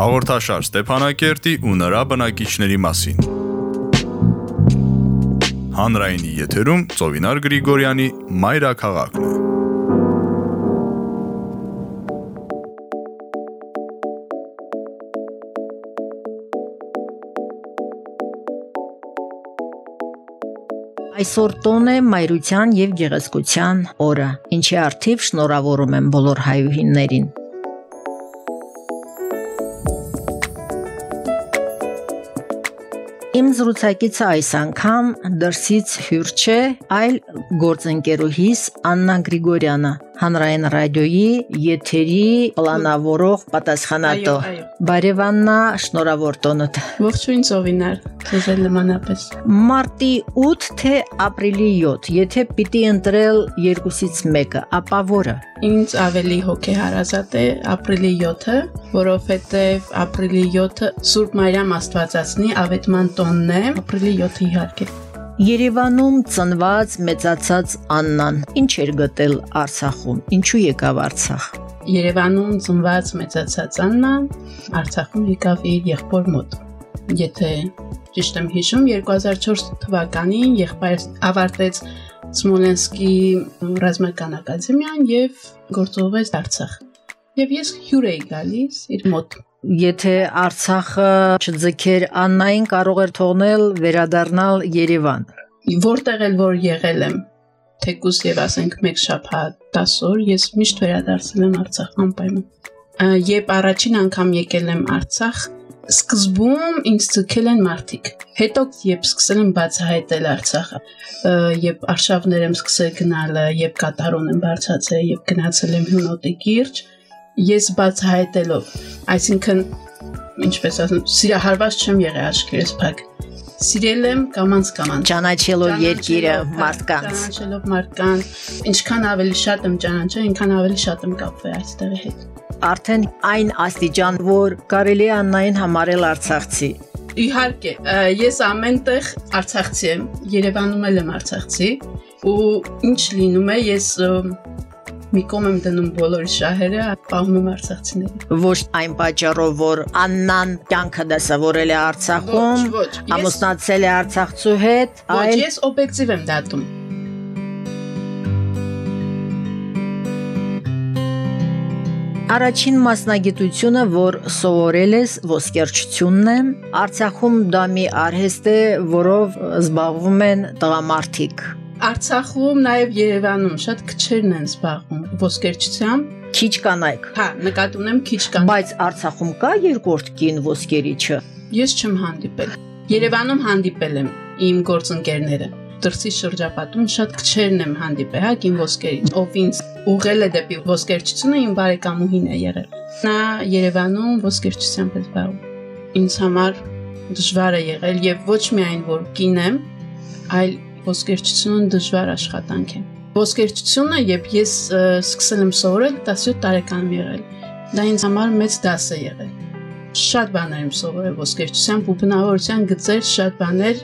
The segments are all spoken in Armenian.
Հաղորդաշար Ստեփանակերտի ու նրա բնակիչների մասին։ Հանրայինի եթերում Ծովինար Գրիգորյանի Մայրաքաղաքն է։ Այսօր տոն է մայրության եւ գեղեցկության օրը, ինչի արդիվ շնորհավորում եմ բոլոր հայուհիներին։ Իմ զրուցակիցը այս անգամ դրսից հյուր չէ, այլ գործընկերուհիս Աննա Գրիգորյանը, հանրային ռադիոյի եթերի պլանավորող պատասխանատու։ Բարևաննա, շնորհավոր տոնդ։ Ողջույն Ծովինար, ձեզ էլ նմանապես։ Մարտի 8 թե ապրիլի 7, եթե պիտի ընտրել երկուսից մեկը, ապա որը։ Ինձ ավելի հոգեհարազատ է ապրիլի 7-ը, որովհետև ապրիլի 7-ը Սուրբ Մարիամ Աստվածածնի ավետման տոնն է, ապրիլի 7-ը իհարկե։ Երևանում ծնված, մեծացած Աննան ինչ էր գտել Արցախում։ Ինչու եկավ Արցախ։ Երևանում ծնված մեծացած Աննա Արցախում եկավ իր եղբոր մոտ։ Եթե ճիշտ եմ հիշում, 2004 թվականին եղբայրս ավարտեց Սմոլենսկի ռազմական ակադեմիան եւ գործողվեց Արցախ։ Եվ ես հյուր էի գալիս իր մոտ Եթե Արցախը չձգեր Աննային կարող էր թողնել վերադառնալ Երևան։ որտեղ էլ որ եղել եմ թեկուս եւ ասենք մեկ շաբաթ 10 օր ես միշտ վերադարձել եմ Արցախ անպայման երբ առաջին անգամ եկել եմ Արցախ սկզբում ինձ ցկել են մարդիկ հետո երբ սկսել եմ բացահայտել Արցախը երբ արշավներ եմ սկսել գնալը երբ կատարոն եմ բարձացել երբ գնացել եմ հյունոտի կիրճ ես բացահայտելով այսինքն ինչպես ասեմ սիրահարված չեմ եղել աչքերս փակ սիրել եմ կամանց կամանց Ճանաչելով երկիրը, մարդկանց։ Ճանաչելով մարդկանց, ինչքան ավելի շատ եմ ճանաչել, այնքան ավելի շատ եմ կապվել այստեղի հետ։ Արդեն այն աստիճան, որ կարելի է Աննային համարել Արցախցի։ Իհարկե, ես ամենտեղ Արցախցի եմ, Երևանում եմ Արցախցի, ու ինչ լինում է, ես ը, մի կողմ եմ դնում բոլոր շահերը, պահում եմ Արցախցիներին։ Ոչ այն պատճառով, որ Աննան կյանքը դասավորել է Արցախում, Ոչ, ոչ, ամուսնացել է Արցախցու հետ, Ոչ, այլ ես օբյեկտիվ եմ դատում։ Առաջին մասնագիտությունը, որ սովորել ես ոսկերչությունն է, Արցախում դա մի արհեստ է, որով զբաղվում են տղամարդիկ։ Արցախում, նաև Երևանում շատ քչերն են զբաղվում ոսկերչությամբ։ Քիչ կանայք։ Հա, նկատի ունեմ քիչ կան։ Բայց Արցախում կա երկրորդ կին ոսկերիչը։ Ես չեմ հանդիպել։ Երևանում հանդիպել եմ իմ գործընկերները։ Դրսի շրջապատում շատ քչերն եմ հանդիպել, հա, իմ ոսկերից, ով ինձ ուղղել է դեպի ոսկերչությունը, իմ բարեկամուհին է եղել։ Նա Երևանում ոսկերչությամբ է զբաղվում։ Ինձ համար դժվար է եղել եւ ոչ միայն որ կին եմ, այլ ոսկերչությունը դժվար աշխատանք է։ Ոսկերչությունը, երբ ես սկսել եմ սովորել 17 տարեկանում եղել, դա ինձ համար մեծ դաս է եղել շատ բաներ եմ սովորել ոսկերչությամբ ու բնավորության գծեր շատ բաներ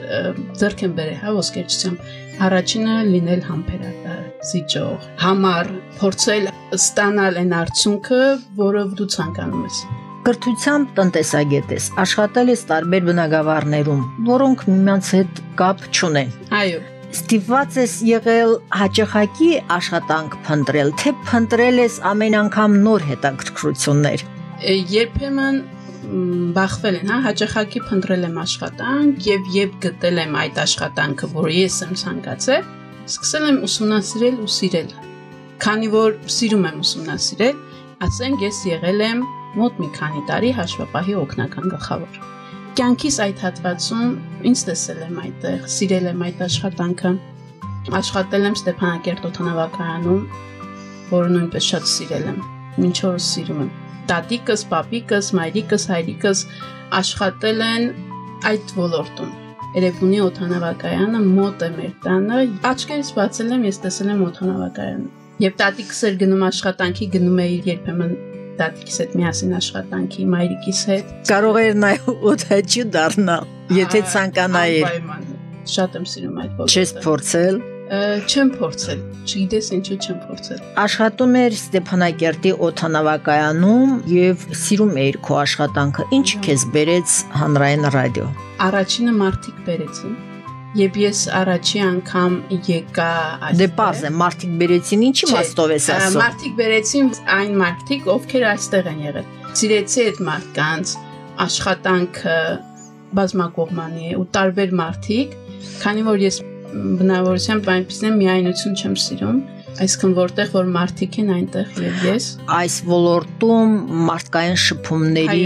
ձեռք եմ բերել հա ոսկերչությամբ առաջինը լինել համբերատար զիջող համառ փորձել ստանալ այն արդյունքը որը դու ցանկանում ես Կրթությամբ տնտեսագետ ես, աշխատել ես տարբեր բնակավարներում, որոնք միմյանց հետ կապ չունեն։ այո Ստիպված ես եղել հաճախակի աշխատանք փնտրել, թե փնտրել ես ամեն անգամ նոր հետաքրքրություններ։ երբեմն բախվել են հա հաճախակի փնտրել եմ աշխատանք եւ երբ գտել եմ այդ աշխատանքը որը ես եմ ցանկացել սկսել եմ ուսումնասիրել ու սիրել քանի որ սիրում եմ ուսումնասիրել ասենք ես եղել եմ մոտ մի քանի տարի հաշվապահի օգնական գլխավոր կյանքիս այդ հատվածում ինձ տեսել եմ այդտեղ սիրել եմ այդ աշխատանքը աշխատել եմ Ստեփանակերտ օթանավակայանում որը նույնպես շատ սիրել եմ ինչ օրս սիրում եմ տատիկս, պապիկս, մայրիկս, հայրիկս աշխատել են այդ ոլորտում։ Երևանի օթանավակայանը մոտ է մեր տանը։ Աչքերս բացել եմ, ես տեսել եմ օթանավակայանը։ Եվ տատիկս էր գնում աշխատանքի, գնում էի երբեմն տատիկիս հետ միասին աշխատանքի, մայրիկիս հետ։ Կարող էր նաև օթաչի դառնալ, եթե Անպայման։ Շատ եմ սիրում այդ ոլորտը։ Չես փորձել։ Չեմ փորձել։ Չգիտես ինչու չեմ փորձել։ Աշխատում էր Ստեփանակերտի օթանավակայանում եւ սիրում էիր քո աշխատանքը։ Ինչ քեզ բերեց հանրային ռադիո։ Առաջինը մարտիկ բերեցին Եվ ես առաջի անգամ եկա այստեղ։ Դե պարզ է, մարտիկ բերեցին, ինչի մասով ես ասում։ Մարտիկ բերեցին այն մարտիկ, ովքեր այստեղ են եղել։ Սիրեցի այդ մարդկանց աշխատանքը բազմակողմանի է ու տարբեր մարտիկ, քանի որ ես բնավորությամբ այնպես եմ միայնություն չեմ սիրում, Այսինքն որտեղ որ մարդիկ են այնտեղ եւ ես այս ոլորտում մարդկային շփումների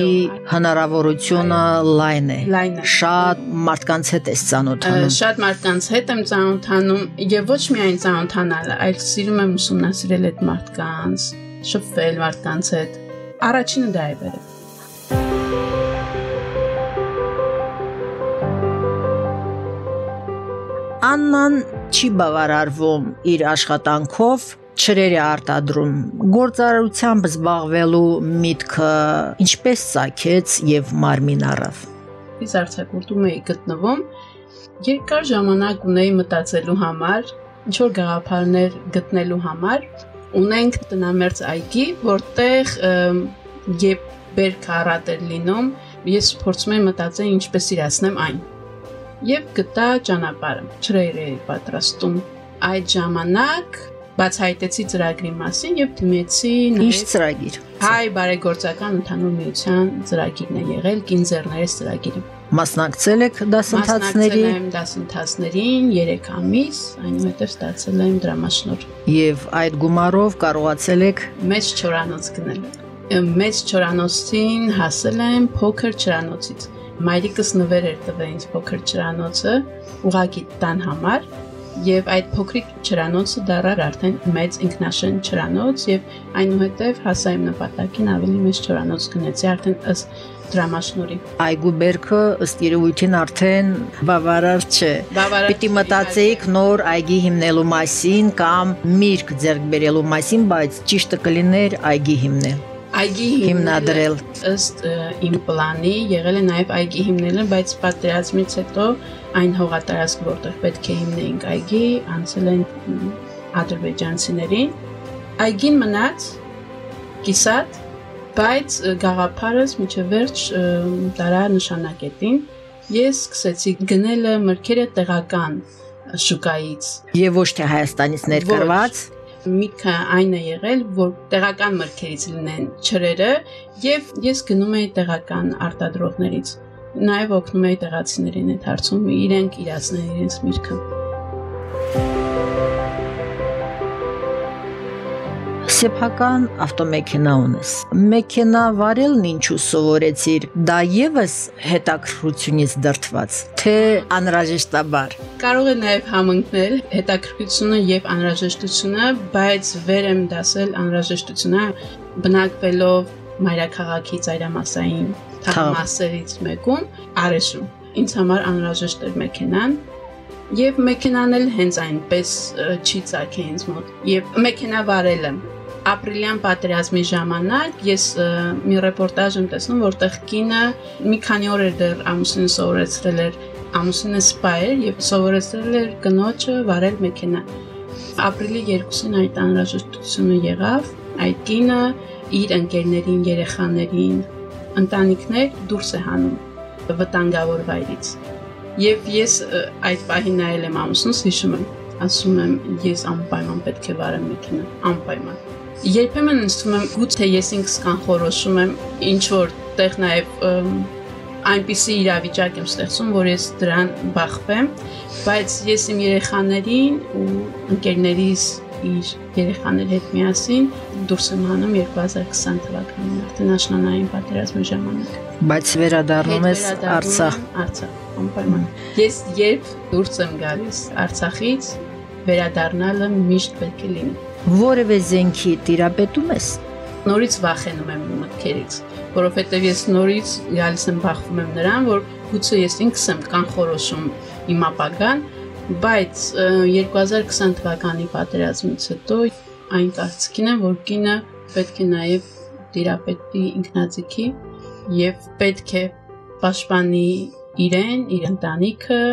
հնարավորությունը լայն է շատ մարդկանց հետ ես ծանոթանում շատ մարդկանց հետ եմ ծանոթանում եւ ոչ միայն ծանոթանալ այլ սիրում եմ ուսումնասիրել այդ մարդկանց շփվել մարդկանց հետ առաջինը դա է բերել Աննան չի բավարարվում իր աշխատանքով չրերի արտադրում գործարարությամբ զբաղվելու միտքը ինչպես ցակեց եւ մարմին առավ Ես արցակուրտում էի գտնվում երկար ժամանակ ունեի մտածելու համար ինչ որ գաղափարներ գտնելու համար ունենք տնամերձ այգի որտեղ երբ բերք առատ էր լինում ես փորձում եմ մտածել ինչպես իրացնեմ այն եւ գտա ճանապարհը։ Չրեր էի պատրաստում։ Այդ ժամանակ բացահայտեցի ծրագրի մասին եւ դիմեցի Ինչ ծրագիր։ Հայ բարեգործական ընդհանուր միության ծրագիրն է եղել Կինզերներես ծրագիրը։ Մասնակցել եք դասընթացների։ Մասնակցել եմ դասընթացներին 3 ամիս, այնուհետև ստացել եմ դրամաշնոր։ Եվ այդ գումարով կարողացել եք մեծ չորանոց գնել։ Մեծ չորանոցին հասել եմ փոքր չորանոցից մայրիկս նվեր էր տվել ինձ փոքր ճրանոցը ուղակի տան համար եւ այդ փոքրիկ ճրանոցը դառար արդեն մեծ ինքնաշեն ճրանոց եւ այնուհետեւ հասա իմ նպատակին ավելի մեծ ճրանոց գնեցի արդեն ըստ դրամաշնորի։ Այգու բերքը ըստ երևույթին արդեն բավարար չէ։ Պիտի մտածեիք նոր այգի հիմնելու մասին կամ միրգ ձեռք բերելու մասին, բայց ճիշտը կլիներ այգի հիմնել այգի հիմնադրել ըստ իմ պլանի եղել է նաև այգի հիմնելը, բայց պատերազմից հետո այն հողատարածք, որտեղ պետք է հիմնեինք այգի, անցել են ադրբեջանցիներին։ Այգին մնաց կիսատ, բայց գաղափարս միջև վերջ տարա նշանակետին ես սկսեցի գնելը մրգերը տեղական շուկայից եւ ոչ թե Հայաստանից ներկրված միտքը այն է եղել, որ տեղական մրգերից լինեն ճրերը եւ ես գնում եի տեղական արտադրողներից։ Նաեւ օգնում եի տեղացիներին այդ հարցում իրենք իրացնել իրենց միրգը։ Սեփական ավտոմեքենա ունես։ Մեքենա վարելն ինչու սովորեցիր։ Դա եւս հետաքրքրությունից դրթված, թե անհրաժեշտաբար։ Կարող է նաեւ համընկնել հետաքրքրությունը եւ անհրաժեշտությունը, բայց վեր եմ դասել անհրաժեշտությունը բնակվելով մայրաքաղաքի ծայրամասային թաղամասերից մեկում Արեշում։ Ինձ համար անհրաժեշտ էր մեքենան, Եվ մեքենան էլ հենց այնպես չի ցակե ինձ մոտ։ Եվ մեքենա վարել եմ ապրիլյան պատերազմի ժամանակ ես մի ռեպորտաժ եմ տեսնում, որտեղ կինը մի քանի օր էր դեռ ամուսինը սովորեցրել էր, ամուսինը սպա էր եւ սովորեցրել էր կնոջը վարել մեքենա։ Ապրիլի 2-ին այդ անհրաժեշտությունը եղավ, այդ կինը իր ընկերներին, երեխաներին, ընտանիքներ դուրս է հանում վտանգավոր վայրից։ Եվ ես այդ պահին նայել եմ ամուսնուս, հիշում եմ, ասում եմ, ես անպայման պետք է վարեմ մեքենա, անպայման Երբեմն թվում է գուցե ես ինքս կանխորոշում եմ ինչ որ տեղ նաև այնպիսի իրավիճակ եմ ստեղծում, որ ես դրան բախվեմ, բայց ես իմ երեխաներին ու ընկերներիս իր երեխաների հետ միասին դուրս եմ հանում 2020 թվականին, արդեն աշնանային պատերազմի ժամանակ։ Բայց վերադառնում ես Արցախ։ Արցախ, անպայման։ Ես երբ դուրս եմ գալիս Արցախից, վերադառնալը միշտ պետք է լինի որևէ զենքի տիրապետում ես նորից վախենում եմ մտքերից որովհետև ես նորից գալիս եմ բախվում եմ նրան որ գուցե ես ինքս եմ կանխորոշում իմ ապագան բայց 2020 թվականի պատերազմից հետո այն կարծիքին եմ որ կինը պետք է նաև տիրապետի ինքնաձիգի եւ պետք է պաշտպանի իրեն, իր ընտանիքը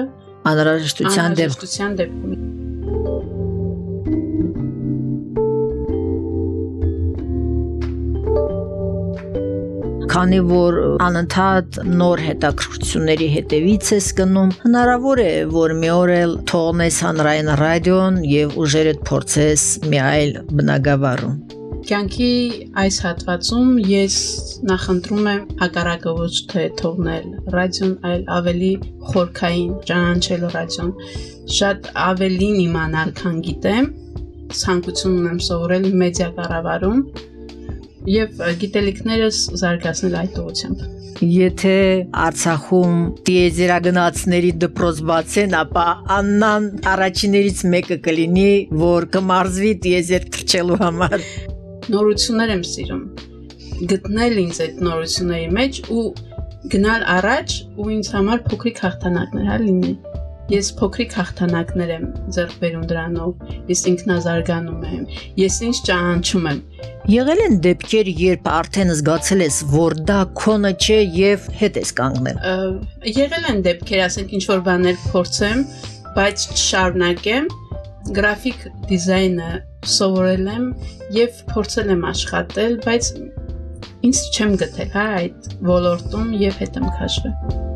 անհրաժեշտության դեպքում Քանի որ անընդհատ նոր հետաքրքրությունների հետևից ես գնում, հնարավոր է, որ մի օր էլ թողնես հանրային ռադիոն եւ ուժերդ փորձես մի այլ բնագավառում։ Կյանքի այս հատվածում ես նախընտրում եմ հակառակը ոչ թե թողնել ռադիոն, այլ ավելի խորքային ճանաչել ռադիոն, շատ ավելին իմանալ, քան գիտեմ, ցանկություն ունեմ սովորել մեդիա կառավարում եւ գիտելիքներս զարգացնել այդ ուղղությամբ։ Եթե Արցախում դիեզերագնացների դպրոց բացեն, ապա Աննան առաջիներից մեկը կլինի, որ կմարզվի դիեզեր թռչելու համար նորություններ եմ սիրում գտնել ինձ այդ նորությունների մեջ ու գնալ առաջ ու ինձ համար փոքրիկ հաղթանակներ հա լինի ես փոքրիկ հաղթանակներ եմ ձեռք բերում դրանով ես ինքնազարգանում եմ ես ինձ ճանաչում եմ եղել են դեպքեր երբ արդեն զգացել ես որ դա քոնը չէ եւ հետ ես կանգնել եղել են դեպքեր ասենք ինչ որ բաներ փորձեմ բայց չշարունակեմ գրաֆիկ դիզայնը սովորել եմ եւ փորձել եմ աշխատել, բայց ինձ չեմ գտել, հա, այդ ոլորտում եւ հետ եմ քաշվել։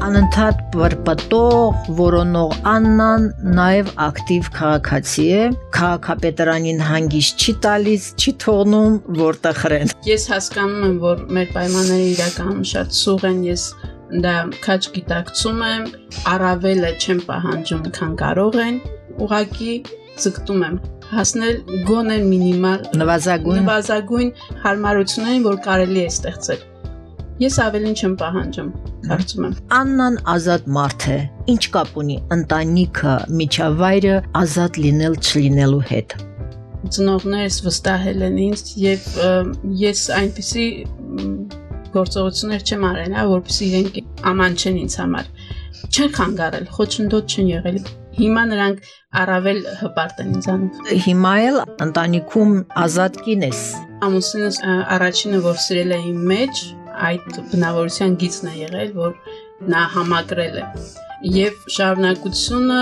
Անընդհատ բրպտող, որոնող Աննան նաև ակտիվ քաղաքացի է, քաղաքապետարանին հանգիստ չի տալիս, չի թողնում, որտեղ խրեն։ Ես հասկանում եմ, որ մեր պայմանները իրականում շատ սուղ են, ես դա քաչ գիտակցում եմ, առավելը չեմ պահանջում, քան կարող են, ուղակի ձգտում եմ հասնել գոնե մինիմալ նվազագույն նվազագույն հարմարություններին, որ կարելի է ստեղծել։ Ես ավելին չեմ պահանջում, կարծում եմ։ Աննան ազատ մարդ է։ Ինչ կապ ունի ընտանիքը, միջավայրը ազատ լինել չլինելու հետ։ Ծնողներս վստահել են ինձ եւ ես այնպեսի գործողություններ չեմ արել, հա, որպեսզի իրենք աման չեն ինձ համար։ Չեն խանգարել, խոչընդոտ չեն եղել։ Հիմա նրանք առավել հպարտ են ինձանով։ Հիմա էլ ընտանիքում ազատ կին ես։ Ամուսինս առաջինը, որ սիրել է իմ մեջ, այդ բնավորության գիծն է եղել, որ նա համակրել է։ Եվ շարունակությունը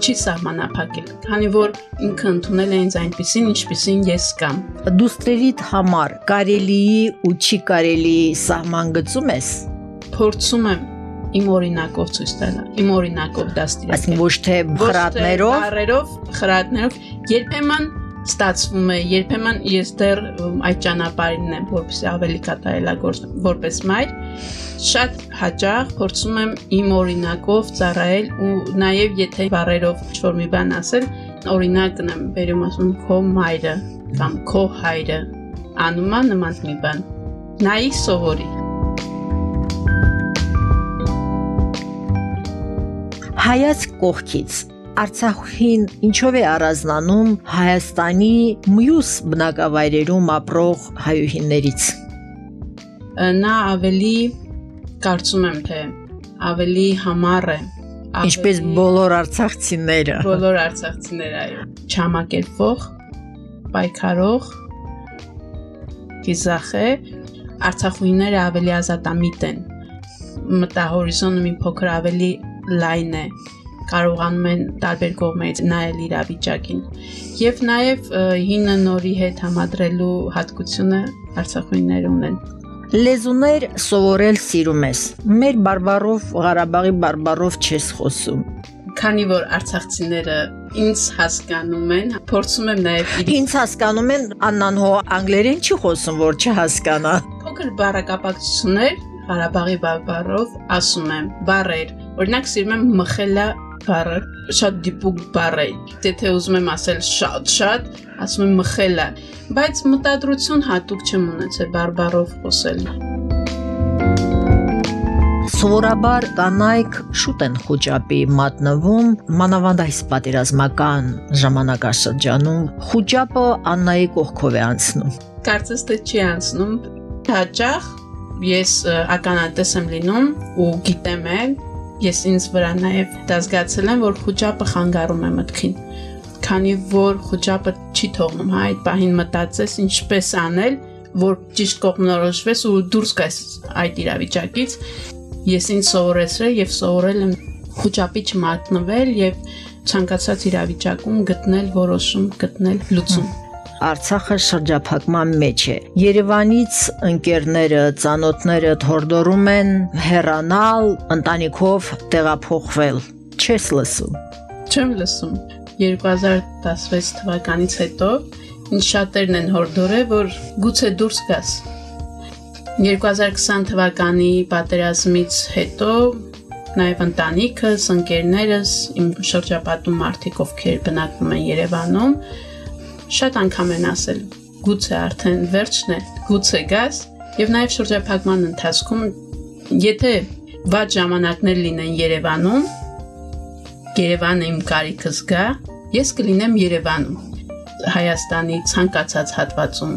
չի սահմանափակել, քանի որ ինքը ընդունել է ինձ այնպեսին, ինչպեսին ես կամ։ Դուստրերիդ համար կարելի ու չի կարելի սահման գծում ես։ Փորձում եմ իմ օրինակով ցույց տալ, իմ օրինակով դաստիարակել։ Այսինքն ոչ թե խրատներով, բառերով, խրատներով, երբեմն ստացվում է, երբեմն ես դեռ այդ ճանապարհին եմ, որպեսզի ավելի կատարելագործեմ որպես մայր, շատ հաճախ փորձում եմ իմ օրինակով ծառայել ու նաև եթե բարերով ինչ-որ մի բան ասել, օրինակն եմ բերում ասում քո մայրը կամ քո հայրը անում է նման մի բան։ Նայի սովորի։ Հայացք կողքից Արցախին ինչով է առանձնանում Հայաստանի մյուս բնակավայրերում ապրող հայուհիներից։ Նա ավելի կարծում եմ թե ավելի համառ է ինչպես բոլոր արցախցիները բոլոր արցախցիները այո չամակերպող պայքարող գիզախե արցախուհիները ավելի ազատամիտ են մտահորիզոնը մի փոքր ավելի լայն է կարողանում են տարբեր կողմերից նայել իրավիճակին եւ նաեւ հինը նորի հետ համադրելու հատկությունը արցախույնները ունեն Լեզուներ սովորել սիրում ես։ Մեր բարբարով Ղարաբաղի բարբարով չես խոսում։ Քանի որ արցախցիները ինձ հասկանում են, փորձում եմ նաև Ինձ հասկանում են, Աննան հո անգլերեն չի խոսում, որ չհասկանա։ Փոքր բառակապակցություններ Ղարաբաղի բարբարով ասում եմ, բառեր։ Օրինակ սիրում եմ մխելա բառը շատ դիպուկ բառ է։ Եթե ուզում եմ ասել շատ շատ, ասում եմ մխելա, բայց մտադրություն հատուկ չեմ ունեցել բարբարով խոսել։ Սովորաբար կանայք շուտ են խոճապի մատնվում, մանավանդ այս պատերազմական ժամանակաշրջանում խոճապը Աննայի կողքով է անցնում։ Կարծես թե չի անցնում։ Հաճախ ես ականատես եմ լինում ու գիտեմ էլ ես ինձ վրա նաև դա զգացել եմ, որ խոճապը խանգարում է մտքին։ Քանի որ խոճապը չի թողնում, հա, այդ պահին մտածես ինչպես անել, որ ճիշտ կողմնորոշվես ու դուրս գաս այդ իրավիճակից։ Ես ինձ սովորեցրել եւ սովորել եմ խոճապի չմատնվել եւ ցանկացած իրավիճակում գտնել որոշում, գտնել լուծում։ Արցախը շրջափակման մեջ է։ Երևանից ընկերները, ծանոթները թորդորում են հեռանալ, ընտանիքով տեղափոխվել։ Չես լսում։ Չեմ լսում։ 2016 թվականից հետո ինձ շատերն են հորդորել, որ գուցե դուրս գաս։ 2020 թվականի պատերազմից հետո նաև ընտանիքս, ընկերներս, իմ շրջապատում մարդիկ, ովքեր բնակվում են Երևանում, շատ անգամ են ասել. գուցե արդեն վերջն է, գուցե գաս, եւ նաև շրջափակման ընթացքում եթե վատ ժամանակներ լինեն Երևանում, Երևանը իմ կարիքս գա, ես կլինեմ Երևանում։ Հայաստանի ցանկացած հատվածում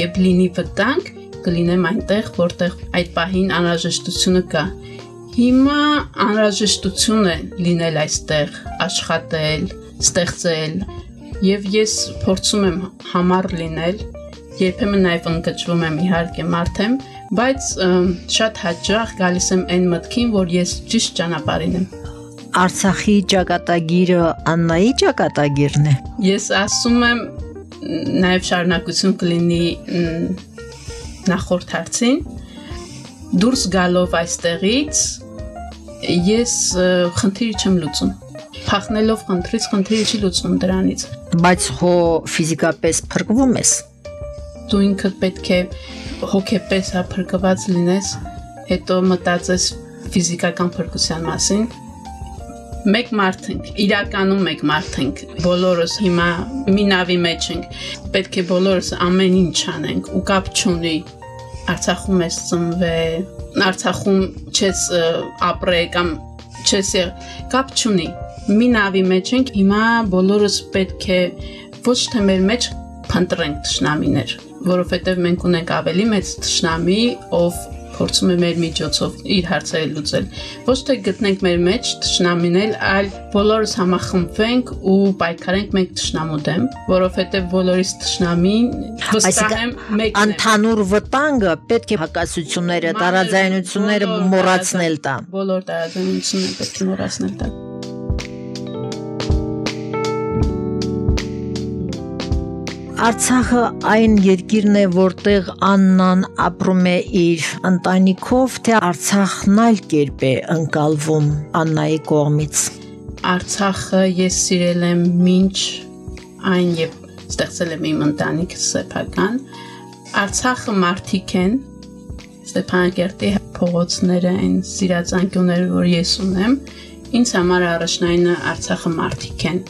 եւ լինի վտանգ, կլինեմ այնտեղ, որտեղ այդ պահին անհրաժեշտությունը կա։ Հիմա անհրաժեշտություն է լինել այստեղ, աշխատել, ստեղծել, եւ ես փորձում եմ համառ լինել, երբեմն նաեւ ընկճվում եմ իհարկե մարդ եմ, բայց շատ հաճախ գալիս եմ այն մտքին, որ ես ճիշտ ճանապարհին եմ։ Արցախի ճակատագիրը Աննայի ճակատագիրն է։ Ես ասում եմ նաև շարունակություն կլինի նախորդ հարցին դուրս գալով այստեղից ես խնդիրը չեմ լուծում փախնելով խնդրից խնդիրը չի լուծվում դրանից բայց հո ֆիզիկապես փրկվում ես դու ինքդ պետք է հոգեպես հա փրկված լինես հետո մտածես ֆիզիկական փրկության մասին մեկ մարդ ենք, իրականում մեկ մարդ ենք, բոլորս հիմա մի նավի մեջ ենք, պետք է բոլորս ամեն ինչ անենք ու կապ չունի Արցախում ես ծնվել, Արցախում չես ապրել կամ չես կապ չունի։ Մի նավի մեջ ենք, հիմա բոլորս պետք է ոչ թե մեր մեջ փնտրենք ճշնամիներ, որովհետև մենք ունենք ավելի մեծ ճշնամի, ով փորձում է մեր միջոցով իր հարցերը լուծել։ Ոչ թե գտնենք մեր մեջ ճշնամինել, այլ բոլորս համախմբվենք ու պայքարենք մենք ճշնամու դեմ, որովհետև բոլորիս ճշնամին վստահ եմ մեկն է։ Անթանուր վտանգը պետք է հակասությունները, տարաձայնությունները մոռացնել տա։ Բոլոր տարաձայնությունները պետք է մոռացնել տա։ Արցախը այն երկիրն է, որտեղ Աննան ապրում է իր ընտանիքով, թե Արցախն այլ կերպ է ընկալվում Աննայի կողմից։ Արցախը ես սիրել եմ ինչ այն եւ ստեղծել եմ իմ ընտանիքը սեփական։ Արցախը մարդիկ են, Ստեփանակերտի փողոցները, այն սիրածանկյունները, որ ես ունեմ, ինձ համար առաջնայինը Արցախը մարդիկ են։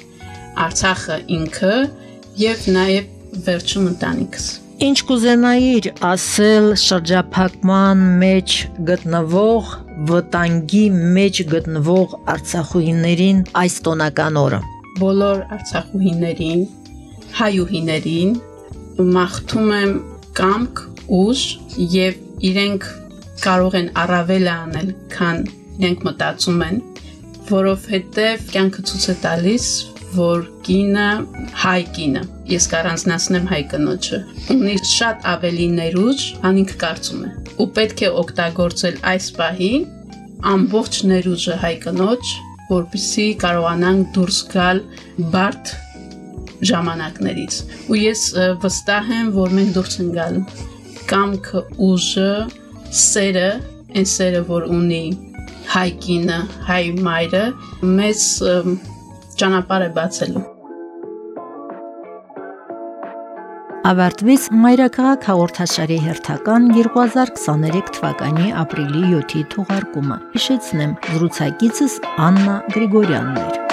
Արցախը ինքը եւ նաեւ վերջում ընտանիքս։ Ինչ կուզենայիր ասել շրջափակման մեջ գտնվող վտանգի մեջ գտնվող արցախուհիներին այս տոնական օրը։ Բոլոր արցախուհիներին, հայուհիներին մաղթում եմ կամք, ուժ եւ իրենք կարող են առավելը անել, քան իրենք մտածում են, որովհետեւ կյանքը ցույց է տալիս, որ կինը հայ կինը ես կառանձնացնեմ հայ կնոջը ունի շատ ավելի ներուժ քան ինքը կարծում է ու պետք է օգտագործել այս պահին ամբողջ ներուժը հայ կնոջ որպեսզի կարողանանք դուրս գալ բարդ ժամանակներից ու ես վստահ եմ որ մենք դուրս ենք գալու կամքը ուժը սերը այն սերը որ ունի հայ կինը հայ մայրը մեծ ճանապարհ է բացելու։ Ավարտվեց Մայրաքաղաք հաղորդաշարի հերթական 2023 թվականի ապրիլի 7-ի թողարկումը։ Հիշեցնեմ, զրուցակիցս Աննա Գրիգորյանն էր։